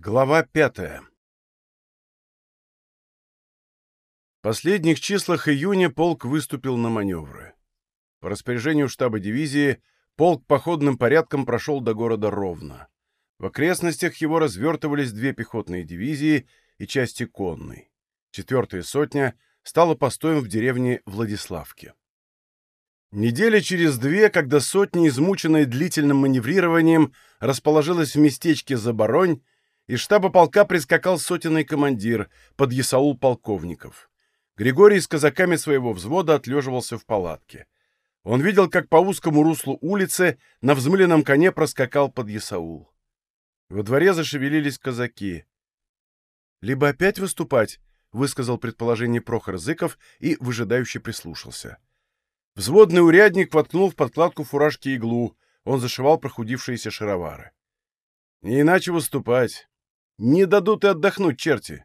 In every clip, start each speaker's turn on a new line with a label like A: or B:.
A: Глава пятая В последних числах июня полк выступил на маневры. По распоряжению штаба дивизии полк походным порядком прошел до города Ровно. В окрестностях его развертывались две пехотные дивизии и части конной. Четвертая сотня стала постоем в деревне Владиславке. Недели через две, когда сотня, измученная длительным маневрированием, расположилась в местечке Заборонь, из штаба полка прискакал сотенный командир, под Ясаул полковников. Григорий с казаками своего взвода отлеживался в палатке. Он видел, как по узкому руслу улицы на взмыленном коне проскакал под Ясаул. Во дворе зашевелились казаки. «Либо опять выступать», — высказал предположение Прохор Зыков и выжидающе прислушался. Взводный урядник воткнул в подкладку фуражки иглу, он зашивал прохудившиеся шаровары. «Не иначе выступать. Не дадут и отдохнуть, черти.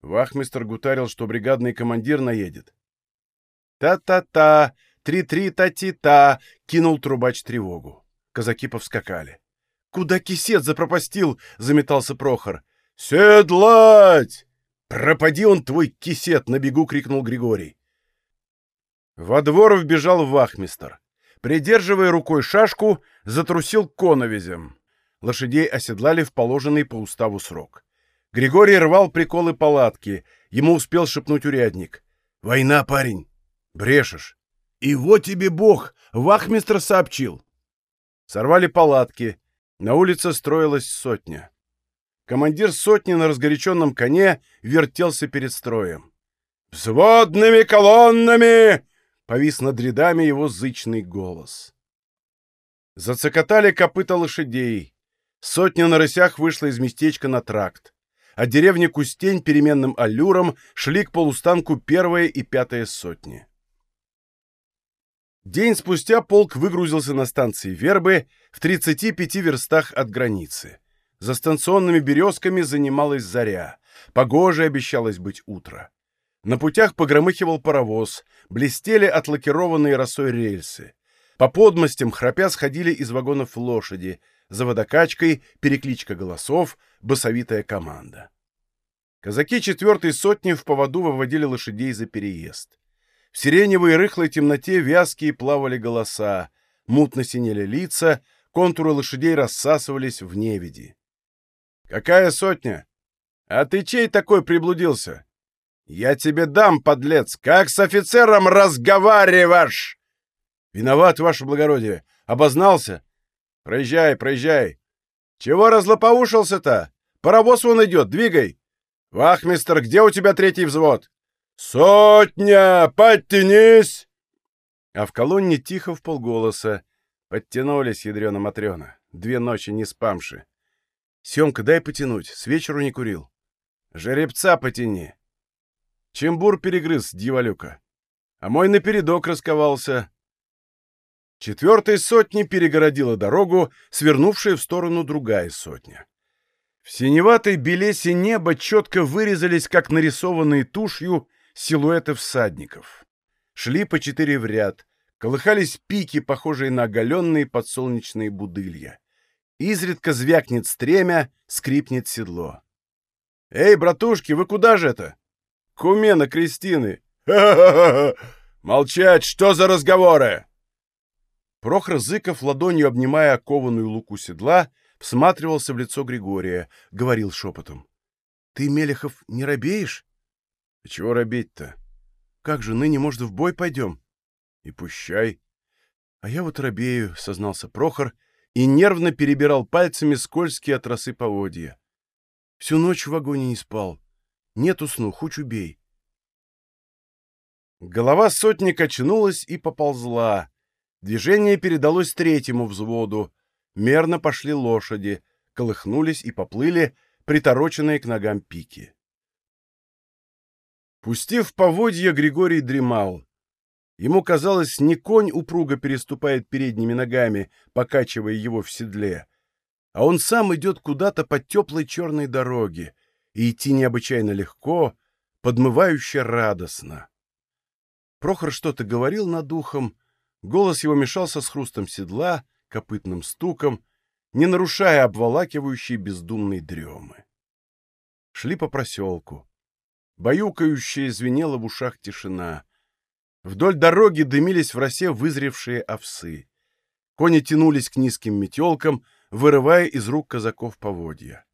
A: Вахмистр гутарил, что бригадный командир наедет. «Та-та-та! Три-три-та-ти-та!» — кинул трубач тревогу. Казаки повскакали. «Куда кисет запропастил?» — заметался Прохор. «Седлать!» «Пропади он, твой кисет!» — на бегу крикнул Григорий. Во двор вбежал вахмистр. Придерживая рукой шашку, затрусил коновизем лошадей оседлали в положенный по уставу срок. Григорий рвал приколы палатки. Ему успел шепнуть урядник. «Война, парень! Брешешь!» «И вот тебе бог! Вахмистр сообщил!» Сорвали палатки. На улице строилась сотня. Командир сотни на разгоряченном коне вертелся перед строем. «Взводными колоннами!» — повис над рядами его зычный голос. Зацокотали копыта лошадей. Сотня на рысях вышла из местечка на тракт. От деревни Кустень переменным аллюром шли к полустанку первая и пятая сотни. День спустя полк выгрузился на станции Вербы в 35 верстах от границы. За станционными березками занималась заря. Погоже обещалось быть утро. На путях погромыхивал паровоз, блестели отлакированные росой рельсы. По подмостям храпя сходили из вагонов лошади — за водокачкой, перекличка голосов, басовитая команда. Казаки четвертой сотни в поводу выводили лошадей за переезд. В сиреневой рыхлой темноте вязкие плавали голоса, мутно синели лица, контуры лошадей рассасывались в невиди. «Какая сотня? А ты чей такой приблудился? Я тебе дам, подлец, как с офицером разговариваешь!» «Виноват, ваше благородие. Обознался. Проезжай, проезжай. Чего разлопоушился-то? Паровоз вон идет, двигай. Вахмистер, где у тебя третий взвод? Сотня! Подтянись! А в колонне тихо в полголоса. Подтянулись, ядрена Матрена. Две ночи не спамши. Семка, дай потянуть, с вечеру не курил. Жеребца потяни. Чембур перегрыз, дьяволюка. А мой напередок расковался. Четвертой сотни перегородила дорогу, свернувшая в сторону другая сотня. В синеватой белесе неба четко вырезались, как нарисованные тушью, силуэты всадников. Шли по четыре в ряд, колыхались пики, похожие на оголенные подсолнечные будылья. Изредка звякнет стремя, скрипнет седло. «Эй, братушки, вы куда же это?» «Кумена Кристины!» «Ха-ха-ха! Молчать! Что за разговоры?» Прохор Зыков, ладонью обнимая окованную луку седла, всматривался в лицо Григория, говорил шепотом. — Ты, Мелехов, не робеешь? — А чего робеть-то? — Как же, ныне, может, в бой пойдем? — И пущай. — А я вот робею, — сознался Прохор, и нервно перебирал пальцами скользкие от росы поводья. Всю ночь в вагоне не спал. Нет усну, хоть убей. Голова сотника очнулась и поползла. Движение передалось третьему взводу. Мерно пошли лошади, колыхнулись и поплыли, притороченные к ногам пики. Пустив поводья, Григорий дремал. Ему казалось, не конь упруго переступает передними ногами, покачивая его в седле, а он сам идет куда-то по теплой черной дороге, и идти необычайно легко, подмывающе радостно. Прохор что-то говорил над ухом, Голос его мешался с хрустом седла, копытным стуком, не нарушая обволакивающей бездумной дремы. Шли по проселку. Баюкающая звенела в ушах тишина. Вдоль дороги дымились в росе вызревшие овсы. Кони тянулись к низким метелкам, вырывая из рук казаков поводья.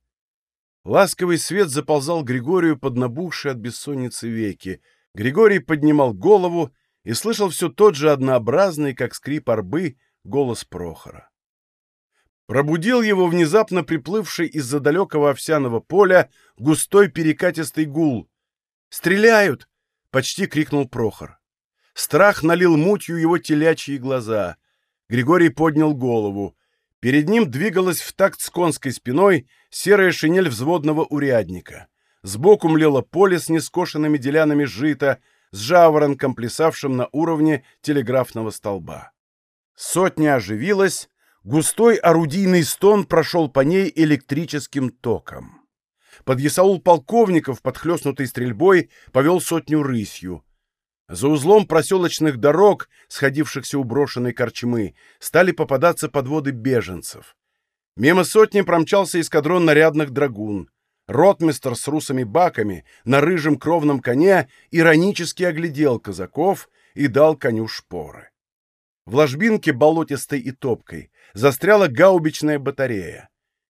A: Ласковый свет заползал Григорию под набухшие от бессонницы веки. Григорий поднимал голову и слышал все тот же однообразный, как скрип арбы, голос Прохора. Пробудил его внезапно приплывший из-за далекого овсяного поля густой перекатистый гул. «Стреляют!» — почти крикнул Прохор. Страх налил мутью его телячьи глаза. Григорий поднял голову. Перед ним двигалась в такт с конской спиной серая шинель взводного урядника. Сбоку млело поле с нескошенными делянами жита, с жаворонком, плясавшим на уровне телеграфного столба. Сотня оживилась, густой орудийный стон прошел по ней электрическим током. Подъясаул полковников, подхлестнутый стрельбой, повел сотню рысью. За узлом проселочных дорог, сходившихся у брошенной корчмы, стали попадаться подводы беженцев. Мимо сотни промчался эскадрон нарядных драгун. Ротмистр с русыми баками на рыжем кровном коне иронически оглядел казаков и дал коню шпоры. В ложбинке болотистой и топкой застряла гаубичная батарея.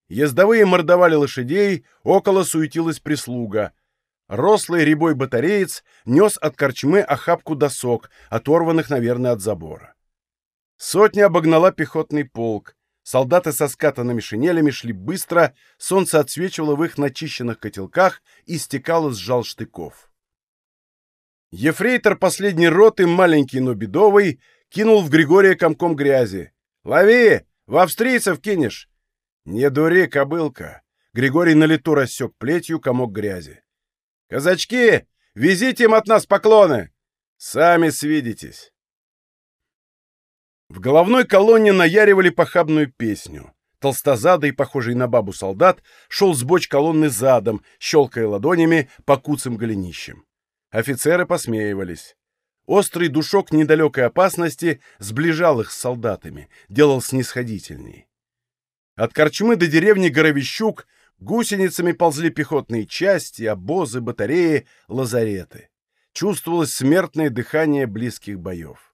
A: Ездовые мордовали лошадей, около суетилась прислуга — Рослый рябой батареец нес от корчмы охапку досок, оторванных, наверное, от забора. Сотня обогнала пехотный полк. Солдаты со скатанными шинелями шли быстро, солнце отсвечивало в их начищенных котелках и стекало с жал штыков. Ефрейтор последней роты, маленький, но бедовый, кинул в Григория комком грязи. «Лови! В австрийцев кинешь!» «Не дури, кобылка!» Григорий на лету рассек плетью комок грязи. «Казачки, везите им от нас поклоны! Сами свидитесь!» В головной колонне наяривали похабную песню. Толстозадый, похожий на бабу солдат, шел с боч колонны задом, щелкая ладонями по куцым голенищам. Офицеры посмеивались. Острый душок недалекой опасности сближал их с солдатами, делал снисходительней. От корчмы до деревни Горовищук Гусеницами ползли пехотные части, обозы, батареи, лазареты. Чувствовалось смертное дыхание близких боев.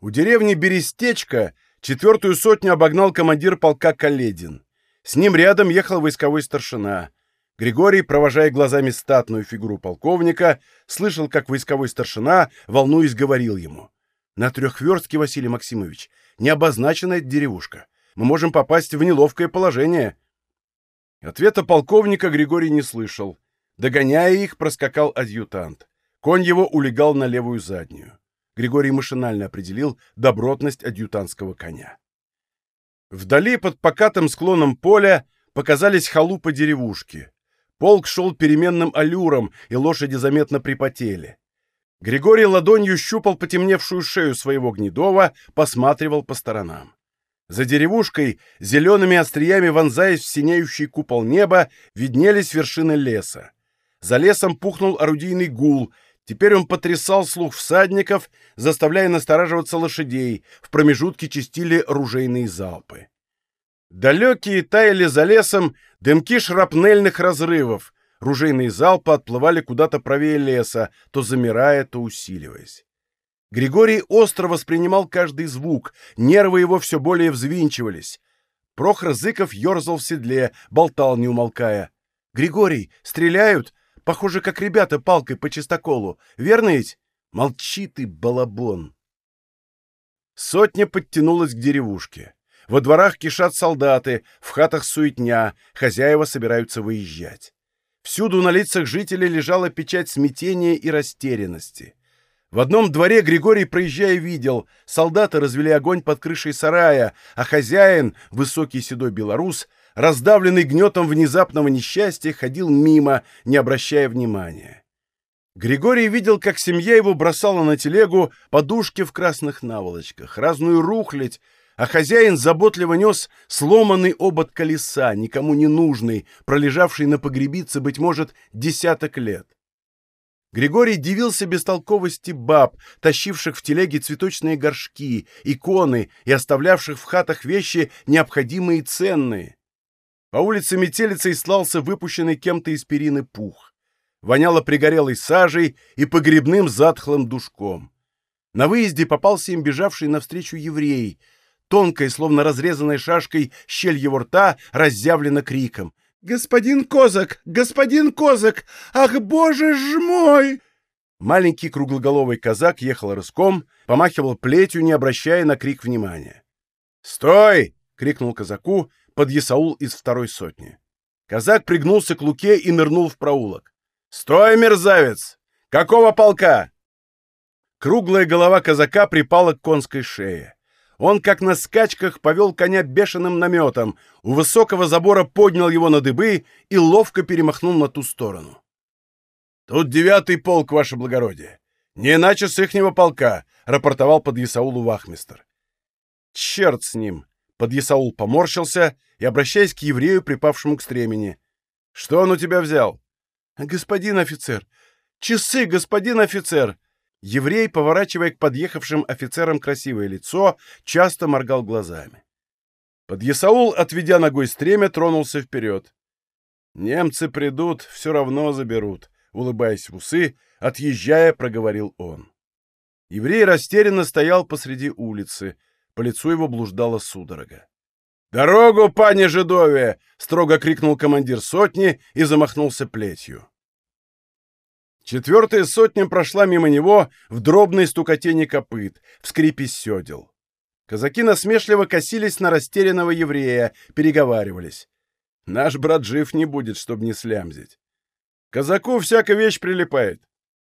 A: У деревни Берестечко четвертую сотню обогнал командир полка Каледин. С ним рядом ехал войсковой старшина. Григорий, провожая глазами статную фигуру полковника, слышал, как войсковой старшина, волнуясь, говорил ему. «На трехверстке, Василий Максимович, не обозначена эта деревушка. Мы можем попасть в неловкое положение». Ответа полковника Григорий не слышал. Догоняя их, проскакал адъютант. Конь его улегал на левую заднюю. Григорий машинально определил добротность адъютантского коня. Вдали под покатым склоном поля показались халупы деревушки. Полк шел переменным аллюром, и лошади заметно припотели. Григорий ладонью щупал потемневшую шею своего гнедова, посматривал по сторонам. За деревушкой, зелеными остриями вонзаясь в синеющий купол неба, виднелись вершины леса. За лесом пухнул орудийный гул. Теперь он потрясал слух всадников, заставляя настораживаться лошадей. В промежутке чистили ружейные залпы. Далекие таяли за лесом дымки шрапнельных разрывов. Ружейные залпы отплывали куда-то правее леса, то замирая, то усиливаясь. Григорий остро воспринимал каждый звук, нервы его все более взвинчивались. Прохор Зыков ерзал в седле, болтал, не умолкая. «Григорий, стреляют? Похоже, как ребята палкой по чистоколу. Верно ведь? Молчи ты, балабон!» Сотня подтянулась к деревушке. Во дворах кишат солдаты, в хатах суетня, хозяева собираются выезжать. Всюду на лицах жителей лежала печать смятения и растерянности. В одном дворе Григорий, проезжая, видел, солдаты развели огонь под крышей сарая, а хозяин, высокий седой белорус, раздавленный гнетом внезапного несчастья, ходил мимо, не обращая внимания. Григорий видел, как семья его бросала на телегу подушки в красных наволочках, разную рухлядь, а хозяин заботливо нес сломанный обод колеса, никому не нужный, пролежавший на погребице, быть может, десяток лет. Григорий дивился бестолковости баб, тащивших в телеге цветочные горшки, иконы и оставлявших в хатах вещи необходимые и ценные. По улице метелицей слался выпущенный кем-то из перины пух. Воняло пригорелой сажей и погребным затхлым душком. На выезде попался им бежавший навстречу еврей. Тонкая, словно разрезанной шашкой, щель его рта разъявлена криком. «Господин Козак! Господин Козак! Ах, боже ж мой!» Маленький круглоголовый казак ехал рыском, помахивал плетью, не обращая на крик внимания. «Стой!» — крикнул казаку подъясаул из второй сотни. Казак пригнулся к луке и нырнул в проулок. «Стой, мерзавец! Какого полка?» Круглая голова казака припала к конской шее. Он, как на скачках, повел коня бешеным наметом, у высокого забора поднял его на дыбы и ловко перемахнул на ту сторону. «Тут девятый полк, ваше благородие. Не иначе с ихнего полка», — рапортовал под Исаулу вахмистр. «Черт с ним!» — под Исаул поморщился и, обращаясь к еврею, припавшему к стремени. «Что он у тебя взял?» «Господин офицер! Часы, господин офицер!» Еврей, поворачивая к подъехавшим офицерам красивое лицо, часто моргал глазами. Подъясаул, отведя ногой стремя, тронулся вперед. «Немцы придут, все равно заберут», — улыбаясь в усы, отъезжая, проговорил он. Еврей растерянно стоял посреди улицы, по лицу его блуждала судорога. «Дорогу, пане Жидове!» — строго крикнул командир сотни и замахнулся плетью. Четвертая сотня прошла мимо него в дробной стукотени копыт, в скрипе седел. Казаки насмешливо косились на растерянного еврея, переговаривались. Наш брат жив не будет, чтобы не слямзить. Казаку всякая вещь прилипает.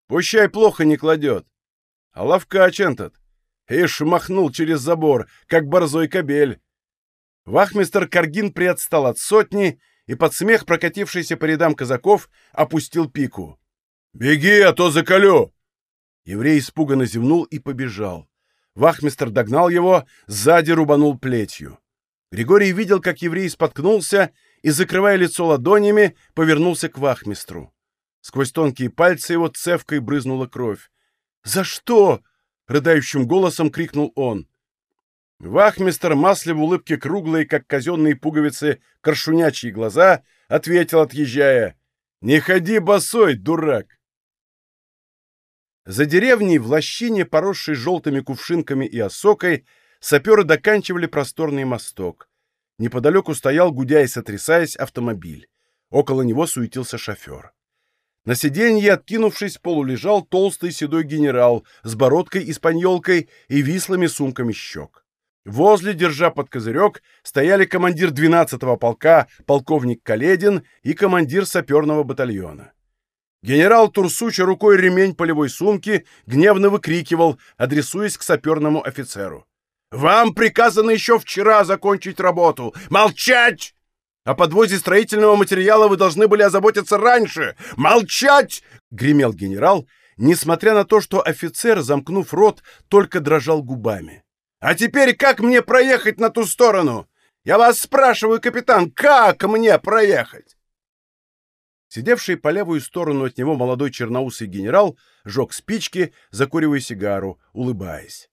A: Пущай плохо не кладет. А ловкач этот. Ишь махнул через забор, как борзой кобель. Вахмистер Каргин приотстал от сотни и под смех, прокатившийся по рядам казаков, опустил пику. «Беги, а то заколю!» Еврей испуганно зевнул и побежал. Вахмистр догнал его, сзади рубанул плетью. Григорий видел, как еврей споткнулся и, закрывая лицо ладонями, повернулся к вахмистру. Сквозь тонкие пальцы его цевкой брызнула кровь. «За что?» — рыдающим голосом крикнул он. Вахмистр, масле в улыбке круглые, как казенные пуговицы, коршунячьи глаза, ответил, отъезжая. «Не ходи босой, дурак!» За деревней в лощине, поросшей желтыми кувшинками и осокой, саперы доканчивали просторный мосток. Неподалеку стоял, гудя и сотрясаясь, автомобиль. Около него суетился шофер. На сиденье, откинувшись, полулежал толстый седой генерал с бородкой-испаньолкой и вислыми сумками щек. Возле, держа под козырек, стояли командир 12-го полка, полковник Каледин и командир саперного батальона. Генерал, турсуча рукой ремень полевой сумки, гневно выкрикивал, адресуясь к саперному офицеру. «Вам приказано еще вчера закончить работу! Молчать! О подвозе строительного материала вы должны были озаботиться раньше! Молчать!» — гремел генерал, несмотря на то, что офицер, замкнув рот, только дрожал губами. «А теперь как мне проехать на ту сторону? Я вас спрашиваю, капитан, как мне проехать?» Сидевший по левую сторону от него молодой черноусый генерал жег спички, закуривая сигару, улыбаясь.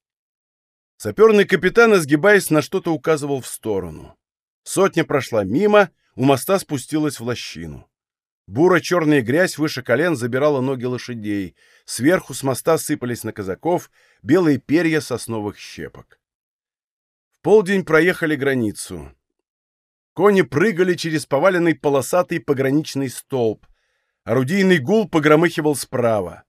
A: Саперный капитан, изгибаясь, на что-то указывал в сторону. Сотня прошла мимо, у моста спустилась в лощину. Буро-черная грязь выше колен забирала ноги лошадей. Сверху с моста сыпались на казаков белые перья сосновых щепок. В полдень проехали границу. Кони прыгали через поваленный полосатый пограничный столб. Орудийный гул погромыхивал справа.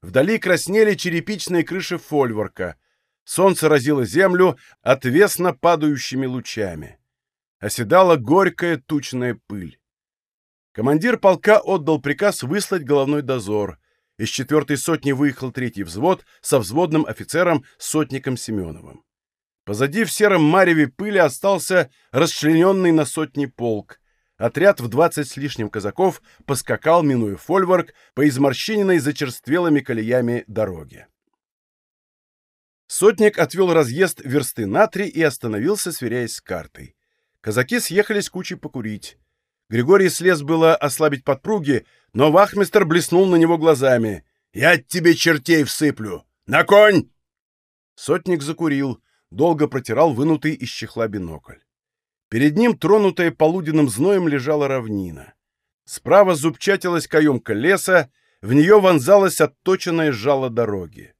A: Вдали краснели черепичные крыши фольворка. Солнце разило землю отвесно падающими лучами. Оседала горькая тучная пыль. Командир полка отдал приказ выслать головной дозор. Из четвертой сотни выехал третий взвод со взводным офицером сотником Семеновым. Позади в сером мареве пыли остался расчлененный на сотни полк. Отряд в двадцать с лишним казаков поскакал, минуя фольворк, по изморщиненной зачерствелыми колеями дороге. Сотник отвел разъезд версты на три и остановился, сверяясь с картой. Казаки съехались кучей покурить. Григорий слез было ослабить подпруги, но вахмистер блеснул на него глазами. «Я тебе чертей всыплю! На конь!» Сотник закурил долго протирал вынутый из чехла бинокль. Перед ним, тронутая полуденным зноем, лежала равнина. Справа зубчатилась каемка леса, в нее вонзалось отточенное жало дороги.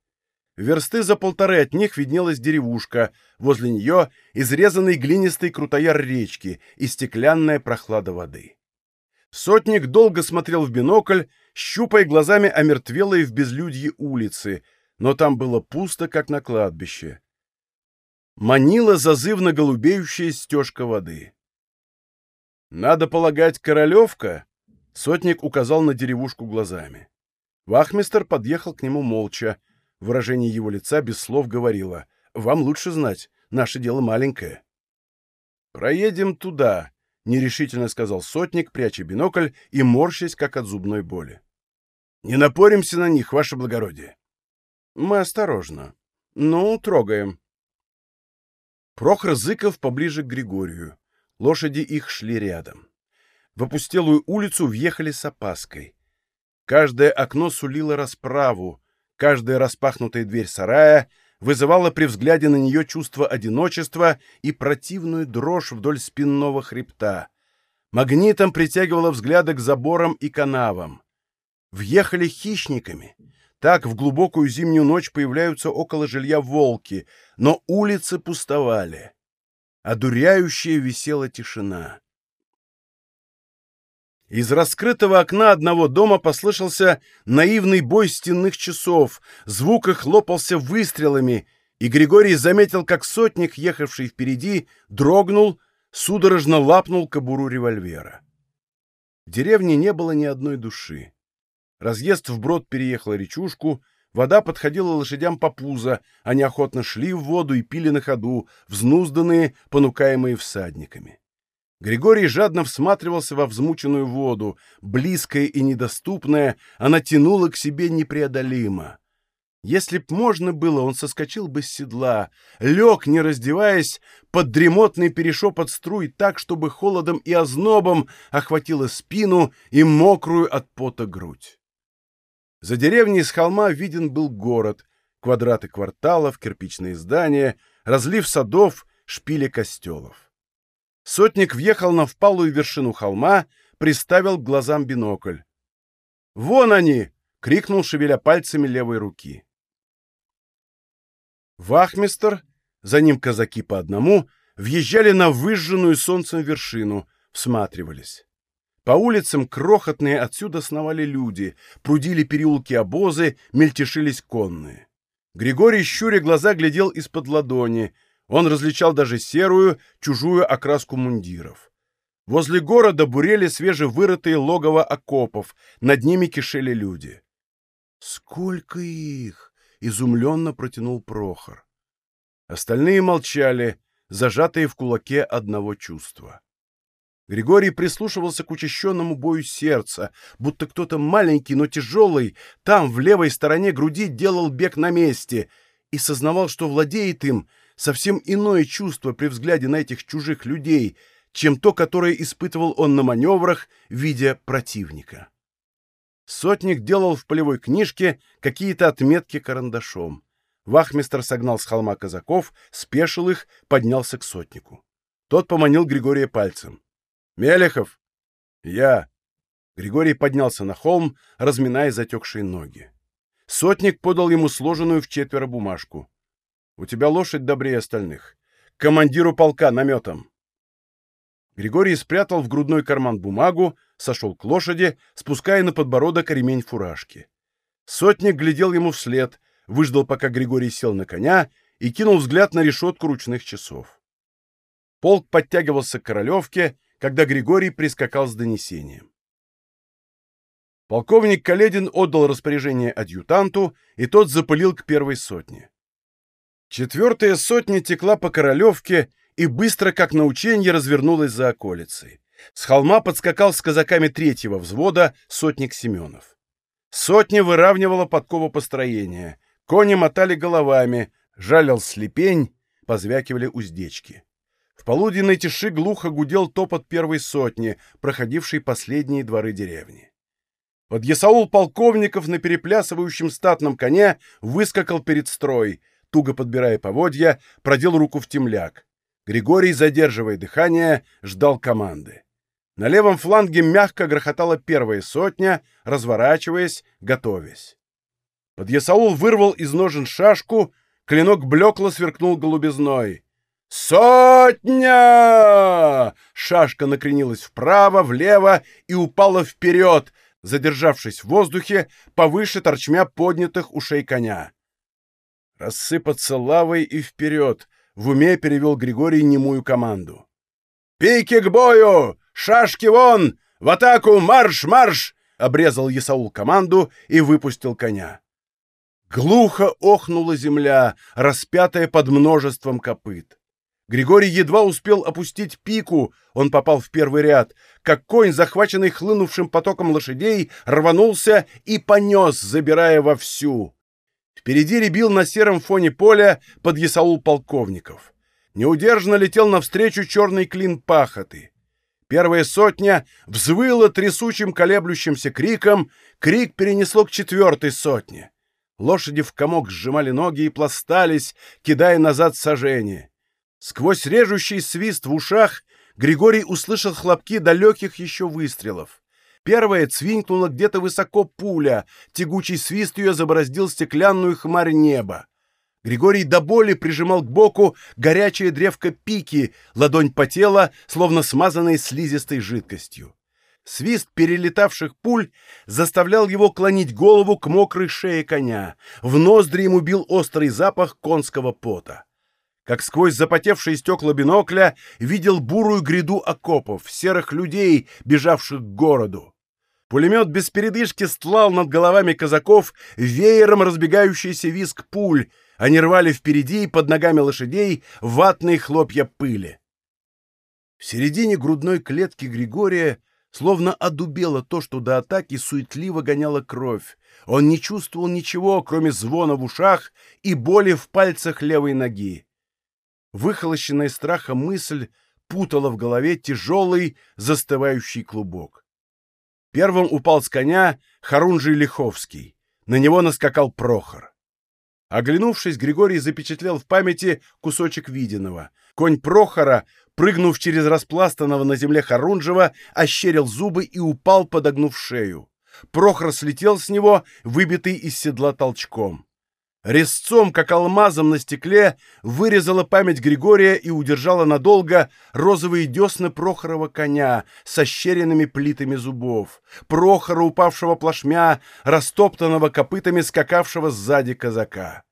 A: Версты за полторы от них виднелась деревушка, возле нее изрезанный глинистый крутояр речки и стеклянная прохлада воды. Сотник долго смотрел в бинокль, щупая глазами омертвелые в безлюдье улицы, но там было пусто, как на кладбище. Манила зазывно голубеющая стежка воды. «Надо полагать, Королевка?» — сотник указал на деревушку глазами. Вахмистер подъехал к нему молча. Выражение его лица без слов говорило. «Вам лучше знать, наше дело маленькое». «Проедем туда», — нерешительно сказал сотник, пряча бинокль и морщась, как от зубной боли. «Не напоримся на них, ваше благородие». «Мы осторожно. Ну, трогаем». Прохор Зыков поближе к Григорию. Лошади их шли рядом. В опустелую улицу въехали с опаской. Каждое окно сулило расправу, каждая распахнутая дверь сарая вызывала при взгляде на нее чувство одиночества и противную дрожь вдоль спинного хребта. Магнитом притягивало взгляды к заборам и канавам. Въехали хищниками. Так в глубокую зимнюю ночь появляются около жилья волки, но улицы пустовали. Одуряющая висела тишина. Из раскрытого окна одного дома послышался наивный бой стенных часов, звук их хлопался выстрелами, и Григорий заметил, как сотник, ехавший впереди, дрогнул, судорожно лапнул кобуру револьвера. В деревне не было ни одной души. Разъезд вброд переехал речушку, вода подходила лошадям по пузо, они охотно шли в воду и пили на ходу, взнузданные, понукаемые всадниками. Григорий жадно всматривался во взмученную воду. Близкая и недоступная, она тянула к себе непреодолимо. Если б можно было, он соскочил бы с седла, лег, не раздеваясь, под дремотный перешепот струй так, чтобы холодом и ознобом охватило спину и мокрую от пота грудь. За деревней с холма виден был город, квадраты кварталов, кирпичные здания, разлив садов, шпили костелов. Сотник въехал на впалую вершину холма, приставил к глазам бинокль. «Вон они!» — крикнул, шевеля пальцами левой руки. Вахмистер, за ним казаки по одному, въезжали на выжженную солнцем вершину, всматривались. По улицам крохотные отсюда сновали люди, прудили переулки обозы, мельтешились конные. Григорий, щуря глаза, глядел из-под ладони — он различал даже серую, чужую окраску мундиров. Возле города бурели свежевырытые логово окопов, над ними кишели люди. «Сколько их!» — изумленно протянул Прохор. Остальные молчали, зажатые в кулаке одного чувства. Григорий прислушивался к учащенному бою сердца, будто кто-то маленький, но тяжелый, там, в левой стороне груди, делал бег на месте, и сознавал, что владеет им — совсем иное чувство при взгляде на этих чужих людей, чем то, которое испытывал он на маневрах, видя противника. Сотник делал в полевой книжке какие-то отметки карандашом. Вахмистр согнал с холма казаков, спешил их, поднялся к сотнику. Тот поманил Григория пальцем. «Мелехов!» «Я!» Григорий поднялся на холм, разминая затекшие ноги. Сотник подал ему сложенную в четверо бумажку. У тебя лошадь добрее остальных. Командиру полка наметом. Григорий спрятал в грудной карман бумагу, сошел к лошади, спуская на подбородок ремень фуражки. Сотник глядел ему вслед, выждал, пока Григорий сел на коня, и кинул взгляд на решетку ручных часов. Полк подтягивался к Королевке, когда Григорий прискакал с донесением. Полковник Каледин отдал распоряжение адъютанту, и тот запылил к первой сотне. Четвертая сотня текла по Королевке и быстро, как на ученье, развернулась за околицей. С холма подскакал с казаками третьего взвода сотник Семенов. Сотня выравнивала подкову построения. Кони мотали головами, жалил слепень, позвякивали уздечки. В полуденной тиши глухо гудел топот первой сотни, проходившей последние дворы деревни. Под ясаул полковников на переплясывающем статном коне выскакал перед строй — туго подбирая поводья, продел руку в темляк. Григорий, задерживая дыхание, ждал команды. На левом фланге мягко грохотала первая сотня, разворачиваясь, готовясь. Подъясаул вырвал из ножен шашку, клинок блекло сверкнул голубизной. «Сотня!» Шашка накренилась вправо, влево и упала вперед, задержавшись в воздухе повыше торчмя поднятых ушей коня. «Рассыпаться лавой и вперед!» — в уме перевел Григорий немую команду. «Пики к бою! Шашки вон! В атаку! Марш, марш!» — обрезал Есаул команду и выпустил коня. Глухо охнула земля, распятая под множеством копыт. Григорий едва успел опустить пику, он попал в первый ряд, как конь, захваченный хлынувшим потоком лошадей, рванулся и понес, забирая вовсю. Впереди ребил на сером фоне поля под Ясаул полковников. Неудержно летел навстречу черный клин пахоты. Первая сотня взвыла трясучим колеблющимся криком, крик перенесло к четвертой сотне. Лошади в комок сжимали ноги и пластались, кидая назад сожжение. Сквозь режущий свист в ушах Григорий услышал хлопки далеких еще выстрелов. Первая цвинькнула где-то высоко пуля, тягучий свист ее забороздил стеклянную хмарь неба. Григорий до боли прижимал к боку горячее древко пики, ладонь потела, словно смазанной слизистой жидкостью. Свист перелетавших пуль заставлял его клонить голову к мокрой шее коня. В ноздри ему бил острый запах конского пота как сквозь запотевшие стекла бинокля видел бурую гряду окопов, серых людей, бежавших к городу. Пулемет без передышки стлал над головами казаков веером разбегающийся виск пуль, они рвали впереди под ногами лошадей ватные хлопья пыли. В середине грудной клетки Григория словно одубело то, что до атаки суетливо гоняло кровь. Он не чувствовал ничего, кроме звона в ушах и боли в пальцах левой ноги. Выхолощенная страха мысль путала в голове тяжелый застывающий клубок. Первым упал с коня Харунжий Лиховский. На него наскакал Прохор. Оглянувшись, Григорий запечатлел в памяти кусочек виденного. Конь Прохора, прыгнув через распластанного на земле Харунжева, ощерил зубы и упал, подогнув шею. Прохор слетел с него, выбитый из седла толчком. Резцом, как алмазом на стекле, вырезала память Григория и удержала надолго розовые десны Прохорова коня с ощеренными плитами зубов, Прохора, упавшего плашмя, растоптанного копытами скакавшего сзади казака.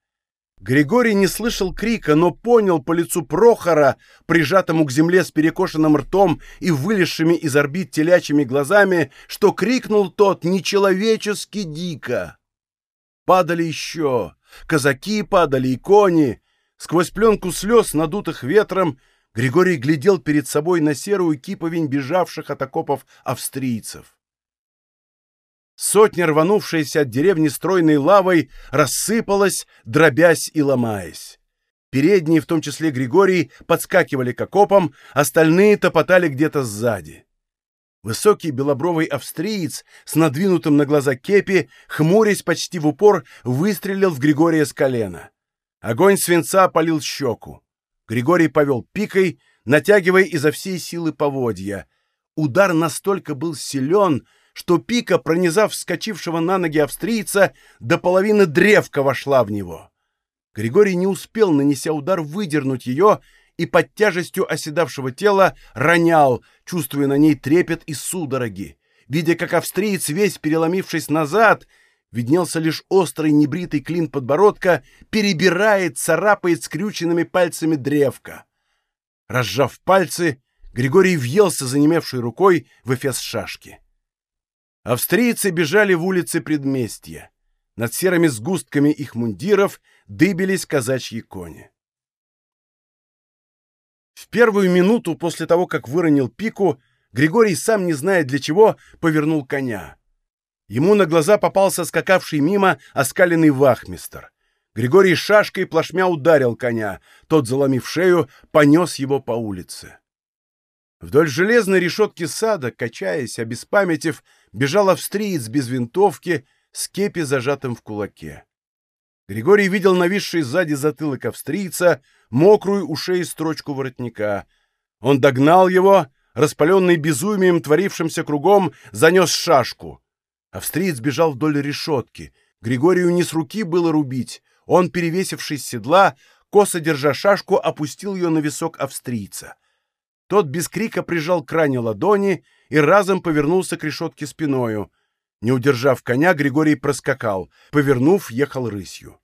A: Григорий не слышал крика, но понял по лицу Прохора, прижатому к земле с перекошенным ртом и вылезшими из орбит телячьими глазами, что крикнул тот нечеловечески дико. Падали еще, Казаки падали и кони. Сквозь пленку слез, надутых ветром, Григорий глядел перед собой на серую киповень бежавших от окопов австрийцев. Сотня, рванувшаяся от деревни стройной лавой, рассыпалась, дробясь и ломаясь. Передние, в том числе Григорий, подскакивали к окопам, остальные топотали где-то сзади. Высокий белобровый австриец с надвинутым на глаза кепи, хмурясь почти в упор, выстрелил в Григория с колена. Огонь свинца опалил щеку. Григорий повел пикой, натягивая изо всей силы поводья. Удар настолько был силен, что пика, пронизав вскочившего на ноги австрийца, до половины древка вошла в него. Григорий не успел, нанеся удар, выдернуть ее и под тяжестью оседавшего тела ронял, чувствуя на ней трепет и судороги. Видя, как австриец, весь переломившись назад, виднелся лишь острый небритый клин подбородка, перебирает, царапает скрюченными пальцами древко. Разжав пальцы, Григорий въелся занемевшей рукой в эфес шашки. Австрийцы бежали в улицы предместья. Над серыми сгустками их мундиров дыбились казачьи кони. В первую минуту после того, как выронил пику, Григорий, сам не зная для чего, повернул коня. Ему на глаза попался скакавший мимо оскаленный вахмистр. Григорий шашкой плашмя ударил коня, тот, заломив шею, понес его по улице. Вдоль железной решетки сада, качаясь, обеспамятив, бежал австриец без винтовки, с кепи зажатым в кулаке. Григорий видел нависший сзади затылок австрийца, мокрую у шеи строчку воротника. Он догнал его, распаленный безумием, творившимся кругом, занес шашку. Австриец бежал вдоль решетки. Григорию не с руки было рубить. Он, перевесившись с седла, косо держа шашку, опустил ее на висок австрийца. Тот без крика прижал к ране ладони и разом повернулся к решетке спиною. Не удержав коня, Григорий проскакал. Повернув, ехал рысью.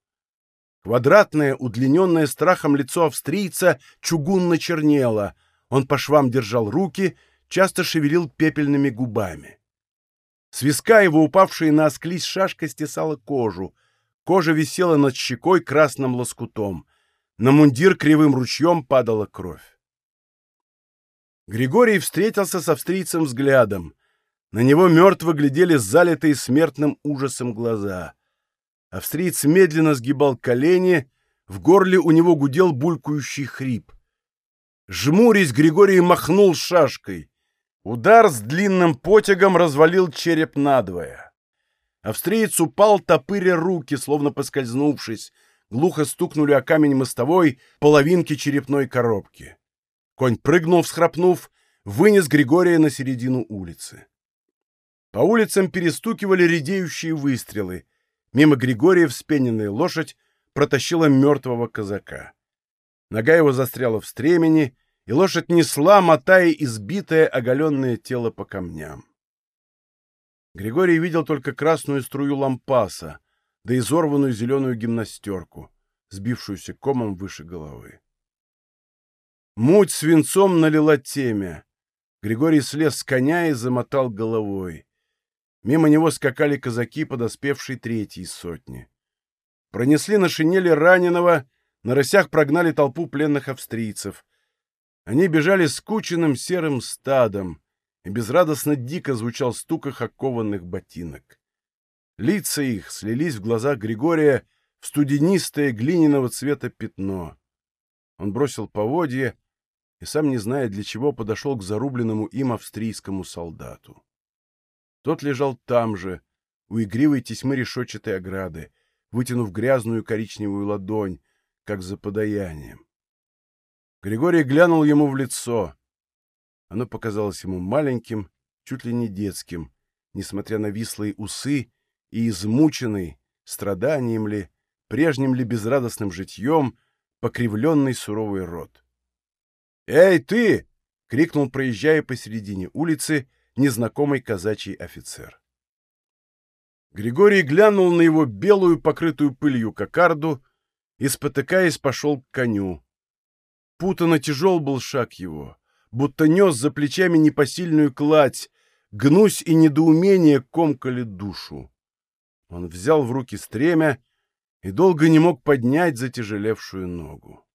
A: Квадратное, удлиненное страхом лицо австрийца чугунно чернело. Он по швам держал руки, часто шевелил пепельными губами. С виска его упавшая на осклись шашка стесала кожу. Кожа висела над щекой красным лоскутом. На мундир кривым ручьем падала кровь. Григорий встретился с австрийцем взглядом. На него мертво глядели залитые смертным ужасом глаза. Австриец медленно сгибал колени, в горле у него гудел булькающий хрип. Жмурясь, Григорий махнул шашкой. Удар с длинным потягом развалил череп надвое. Австриец упал, топыря руки, словно поскользнувшись. Глухо стукнули о камень мостовой половинки черепной коробки. Конь прыгнул, всхрапнув, вынес Григория на середину улицы. По улицам перестукивали редеющие выстрелы. Мимо Григория вспененная лошадь протащила мертвого казака. Нога его застряла в стремени, и лошадь несла, мотая избитое оголенное тело по камням. Григорий видел только красную струю лампаса, да изорванную зеленую гимнастерку, сбившуюся комом выше головы. Муть свинцом налила темя. Григорий слез с коня и замотал головой. Мимо него скакали казаки, подоспевшие третьей сотни. Пронесли на шинели раненого, на рысях прогнали толпу пленных австрийцев. Они бежали скученным серым стадом, и безрадостно дико звучал стук их окованных ботинок. Лица их слились в глазах Григория в студенистое глиняного цвета пятно. Он бросил поводья и, сам не зная для чего, подошел к зарубленному им австрийскому солдату. Тот лежал там же, у игривой тесьмы решетчатой ограды, вытянув грязную коричневую ладонь, как за подаянием. Григорий глянул ему в лицо. Оно показалось ему маленьким, чуть ли не детским, несмотря на вислые усы и измученный, страданием ли, прежним ли безрадостным житьем, покривленный суровый рот. «Эй, ты!» — крикнул, проезжая посередине улицы, незнакомый казачий офицер. Григорий глянул на его белую, покрытую пылью кокарду и, спотыкаясь, пошел к коню. Путано тяжел был шаг его, будто нес за плечами непосильную кладь, гнусь и недоумение комкали душу. Он взял в руки стремя и долго не мог поднять затяжелевшую ногу.